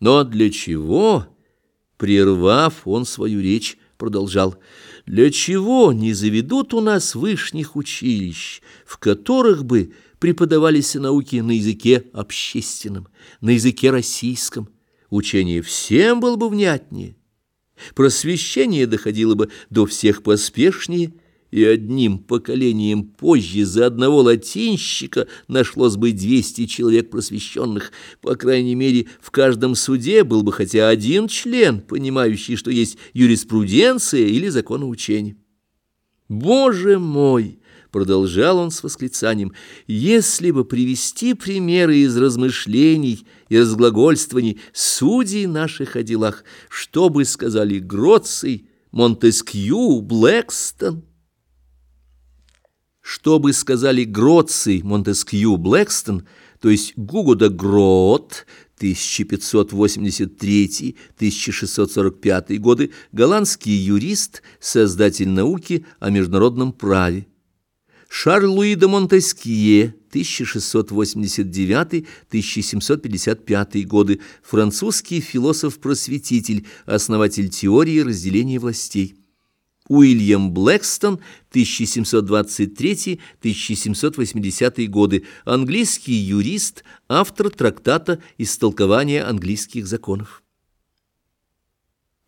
Но для чего, прервав он свою речь, продолжал, для чего не заведут у нас вышних училищ, в которых бы преподавались науки на языке общественном, на языке российском, учение всем было бы внятнее, просвещение доходило бы до всех поспешнее, и одним поколением позже за одного латинщика нашлось бы 200 человек просвещенных. По крайней мере, в каждом суде был бы хотя один член, понимающий, что есть юриспруденция или законоучение. «Боже мой!» — продолжал он с восклицанием, «если бы привести примеры из размышлений и разглагольствований судей наших о делах, что бы сказали Гроций, Монтескью, Блэкстон?» Что бы сказали Гроций, Монтескью, Блэкстон, то есть Гугода Гроот, 1583-1645 годы, голландский юрист, создатель науки о международном праве. Шарль-Луи де Монтескье, 1689-1755 годы, французский философ-просветитель, основатель теории разделения властей. Уильям Блэкстон, 1723-1780 годы, английский юрист, автор трактата «Истолкование английских законов».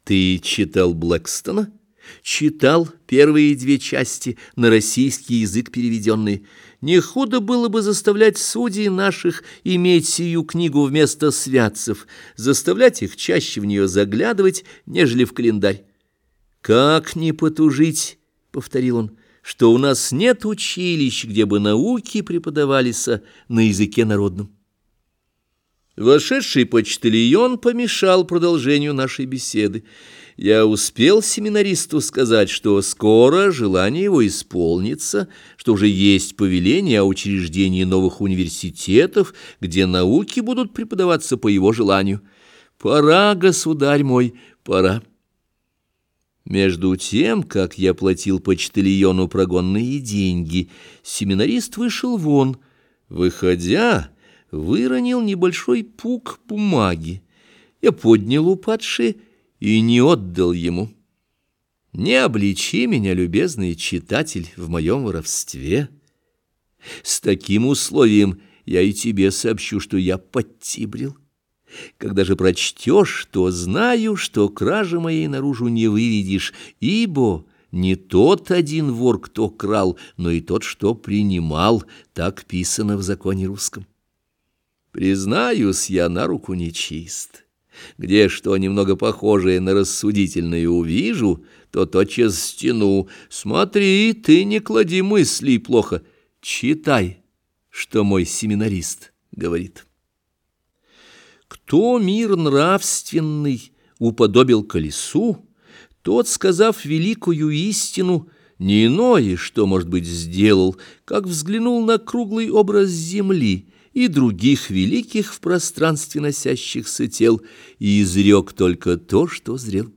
Ты читал Блэкстона? Читал первые две части, на российский язык переведенные. Не худо было бы заставлять судей наших иметь сию книгу вместо святцев, заставлять их чаще в нее заглядывать, нежели в календарь. «Как не потужить?» — повторил он, — «что у нас нет училищ, где бы науки преподавались на языке народном». Вошедший почтальон помешал продолжению нашей беседы. Я успел семинаристу сказать, что скоро желание его исполнится, что уже есть повеление о учреждении новых университетов, где науки будут преподаваться по его желанию. «Пора, государь мой, пора». Между тем, как я платил почтальону прогонные деньги, семинарист вышел вон. Выходя, выронил небольшой пук бумаги. Я поднял упадший и не отдал ему. Не обличи меня, любезный читатель, в моем воровстве. С таким условием я и тебе сообщу, что я подтибрил. Когда же прочтешь, то знаю, что кражи моей наружу не выведешь, ибо не тот один вор, кто крал, но и тот, что принимал, так писано в законе русском. Признаюсь, я на руку нечист. Где что немного похожее на рассудительное увижу, то тотчас стяну. Смотри, ты не клади мысли плохо. Читай, что мой семинарист говорит». Кто мир нравственный уподобил колесу, тот, сказав великую истину, не иное, что, может быть, сделал, как взглянул на круглый образ земли и других великих в пространстве носящихся тел и изрек только то, что зрел.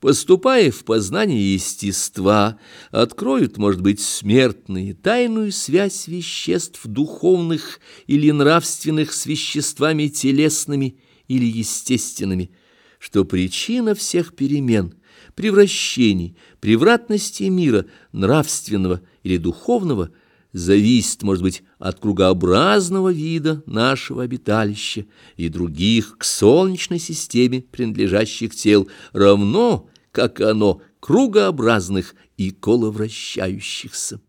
Поступая в познание естества, откроют, может быть, смертные тайную связь веществ духовных или нравственных с веществами телесными или естественными, что причина всех перемен, превращений, превратности мира нравственного или духовного – зависит, может быть, от кругообразного вида нашего обиталища и других к Солнечной системе принадлежащих тел, равно как оно кругообразных и коловращающихся.